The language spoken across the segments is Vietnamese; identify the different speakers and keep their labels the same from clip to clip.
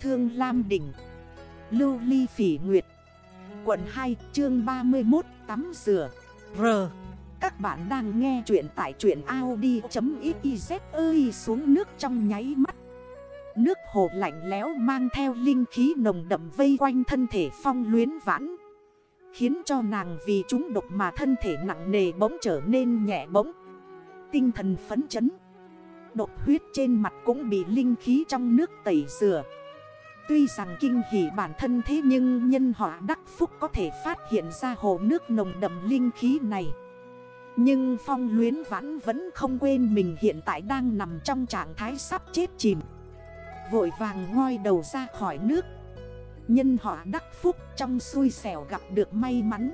Speaker 1: Thương Lam Đỉnh. Lưu Ly Phỉ Nguyệt. Quận 2 chương 31 Tắm rửa. R. Các bạn đang nghe chuyện tại truyện Audi.xyz ơi, xuống nước trong nháy mắt. Nước hồ lạnh léo mang theo linh khí nồng đậm vây quanh thân thể phong luyến vãn, Khiến cho nàng vì chúng độc mà thân thể nặng nề bỗng trở nên nhẹ bỗng. Tinh thần phấn chấn. Độc huyết trên mặt cũng bị linh khí trong nước tẩy rửa. Tuy rằng kinh hỉ bản thân thế nhưng nhân họa đắc phúc có thể phát hiện ra hồ nước nồng đậm linh khí này. Nhưng phong luyến vãn vẫn không quên mình hiện tại đang nằm trong trạng thái sắp chết chìm. Vội vàng ngoi đầu ra khỏi nước. Nhân họa đắc phúc trong xui xẻo gặp được may mắn.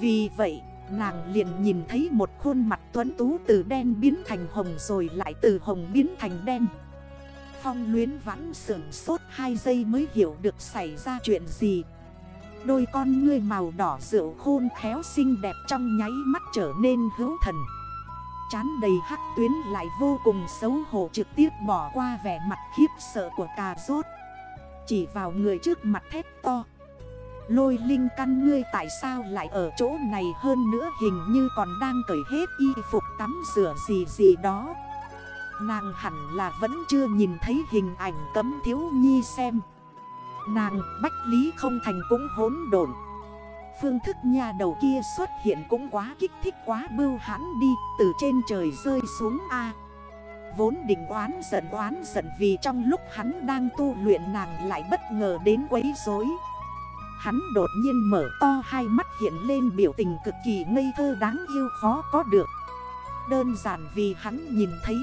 Speaker 1: Vì vậy, nàng liền nhìn thấy một khuôn mặt tuấn tú từ đen biến thành hồng rồi lại từ hồng biến thành đen. Phong luyến vãn sưởng sốt 2 giây mới hiểu được xảy ra chuyện gì. Đôi con ngươi màu đỏ rượu khôn khéo xinh đẹp trong nháy mắt trở nên hữu thần. Chán đầy hắc tuyến lại vô cùng xấu hổ trực tiếp bỏ qua vẻ mặt khiếp sợ của cà rốt. Chỉ vào người trước mặt thét to. Lôi linh căn ngươi tại sao lại ở chỗ này hơn nữa hình như còn đang cởi hết y phục tắm rửa gì gì đó. Nàng hẳn là vẫn chưa nhìn thấy hình ảnh cấm thiếu nhi xem. Nàng bách lý không thành cũng hốn đồn Phương thức nhà đầu kia xuất hiện cũng quá kích thích quá bưu hãn đi, Từ trên trời rơi xuống A. Vốn định oán giận oán giận vì trong lúc hắn đang tu luyện nàng lại bất ngờ đến quấy rối. Hắn đột nhiên mở to hai mắt hiện lên biểu tình cực kỳ ngây thơ đáng yêu khó có được. Đơn giản vì hắn nhìn thấy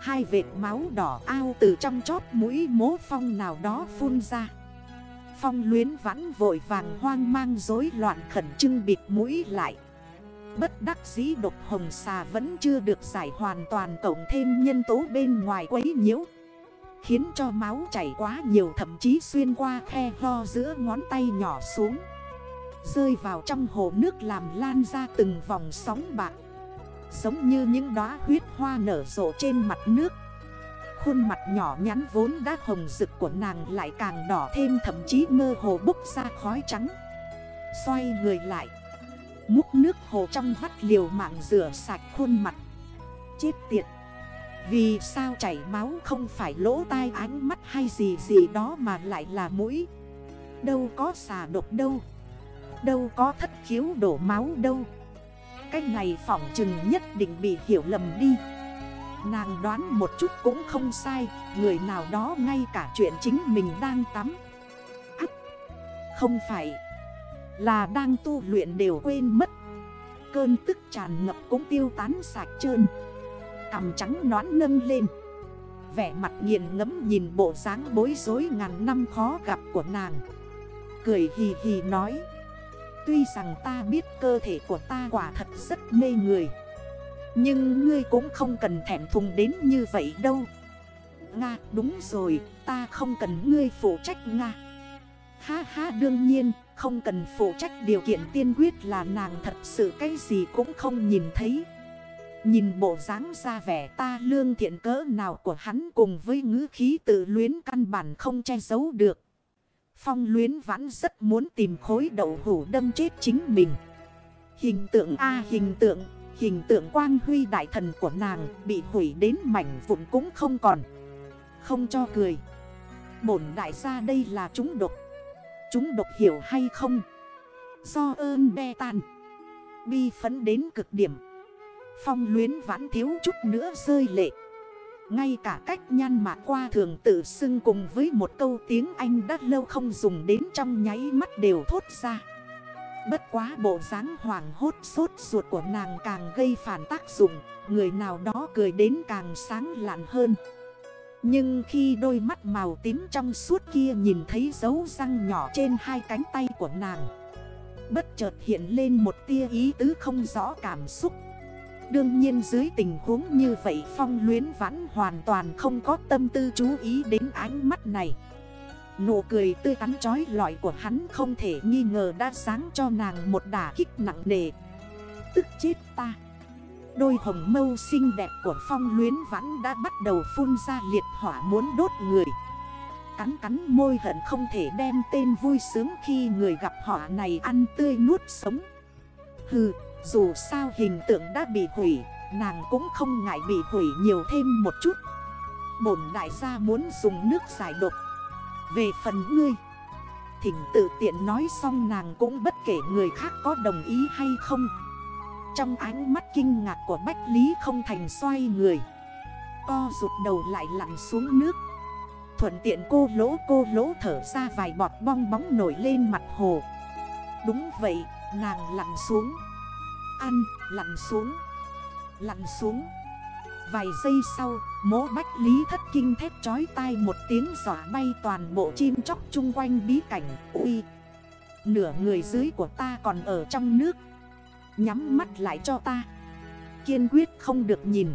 Speaker 1: Hai vệt máu đỏ ao từ trong chóp mũi mố phong nào đó phun ra. Phong luyến vãn vội vàng hoang mang rối loạn khẩn trưng bịt mũi lại. Bất đắc dĩ độc hồng xà vẫn chưa được giải hoàn toàn cộng thêm nhân tố bên ngoài quấy nhiễu. Khiến cho máu chảy quá nhiều thậm chí xuyên qua khe ho giữa ngón tay nhỏ xuống. Rơi vào trong hồ nước làm lan ra từng vòng sóng bạc. Giống như những đóa huyết hoa nở rộ trên mặt nước. Khuôn mặt nhỏ nhắn vốn đã hồng rực của nàng lại càng đỏ thêm, thậm chí mơ hồ bốc ra khói trắng. Xoay người lại. Múc nước hồ trong vắt liều mạng rửa sạch khuôn mặt. Chết tiệt. Vì sao chảy máu không phải lỗ tai ánh mắt hay gì gì đó mà lại là mũi? Đâu có xà độc đâu. Đâu có thất khiếu đổ máu đâu cách này phỏng chừng nhất định bị hiểu lầm đi. Nàng đoán một chút cũng không sai, Người nào đó ngay cả chuyện chính mình đang tắm. Ác Không phải, Là đang tu luyện đều quên mất. Cơn tức tràn ngập cũng tiêu tán sạch trơn. Cằm trắng nón nâng lên. Vẻ mặt nghiền ngấm nhìn bộ dáng bối rối ngàn năm khó gặp của nàng. Cười hì hì nói Tuy rằng ta biết cơ thể của ta quả thật rất mê người, Nhưng ngươi cũng không cần thẻm thùng đến như vậy đâu. Nga, đúng rồi, ta không cần ngươi phụ trách Nga. Ha ha, đương nhiên, không cần phụ trách điều kiện tiên quyết là nàng thật sự cái gì cũng không nhìn thấy. Nhìn bộ dáng ra vẻ ta lương thiện cỡ nào của hắn cùng với ngữ khí tự luyến căn bản không che giấu được. Phong luyến vãn rất muốn tìm khối đậu hủ đâm chết chính mình. Hình tượng A hình tượng, hình tượng quang huy đại thần của nàng bị hủy đến mảnh vụn cũng không còn. Không cho cười. Bổn đại gia đây là chúng độc. Chúng độc hiểu hay không? Do ơn đe tàn. Bi phấn đến cực điểm. Phong luyến vãn thiếu chút nữa rơi lệ. Ngay cả cách nhan mạc qua thường tự xưng cùng với một câu tiếng Anh đã lâu không dùng đến trong nháy mắt đều thốt ra. Bất quá bộ dáng hoảng hốt sốt ruột của nàng càng gây phản tác dụng, người nào đó cười đến càng sáng lạn hơn. Nhưng khi đôi mắt màu tím trong suốt kia nhìn thấy dấu răng nhỏ trên hai cánh tay của nàng Bất chợt hiện lên một tia ý tứ không rõ cảm xúc Đương nhiên dưới tình huống như vậy Phong luyến vãn hoàn toàn không có tâm tư chú ý đến ánh mắt này. Nụ cười tươi tắn trói lọi của hắn không thể nghi ngờ đã sáng cho nàng một đả kích nặng nề. Tức chết ta. Đôi hồng mâu xinh đẹp của phong luyến vãn đã bắt đầu phun ra liệt hỏa muốn đốt người. Cắn cắn môi hận không thể đem tên vui sướng khi người gặp họ này ăn tươi nuốt sống. Hừ, dù sao hình tượng đã bị hủy Nàng cũng không ngại bị hủy nhiều thêm một chút. Bổn đại gia muốn dùng nước giải độc. Về phần ngươi Thỉnh tự tiện nói xong nàng cũng bất kể người khác có đồng ý hay không. Trong ánh mắt kinh ngạc của Bách Lý không thành xoay người. Co rụt đầu lại lặn xuống nước. Thuận tiện cô lỗ cô lỗ thở ra vài bọt bong bóng nổi lên mặt hồ. Đúng vậy, nàng lặn xuống. Ăn, lặn xuống. Lặn xuống. Vài giây sau, mố bách lý thất kinh thét chói tai một tiếng giỏ bay toàn bộ chim chóc chung quanh bí cảnh. Ui! Nửa người dưới của ta còn ở trong nước. Nhắm mắt lại cho ta. Kiên quyết không được nhìn.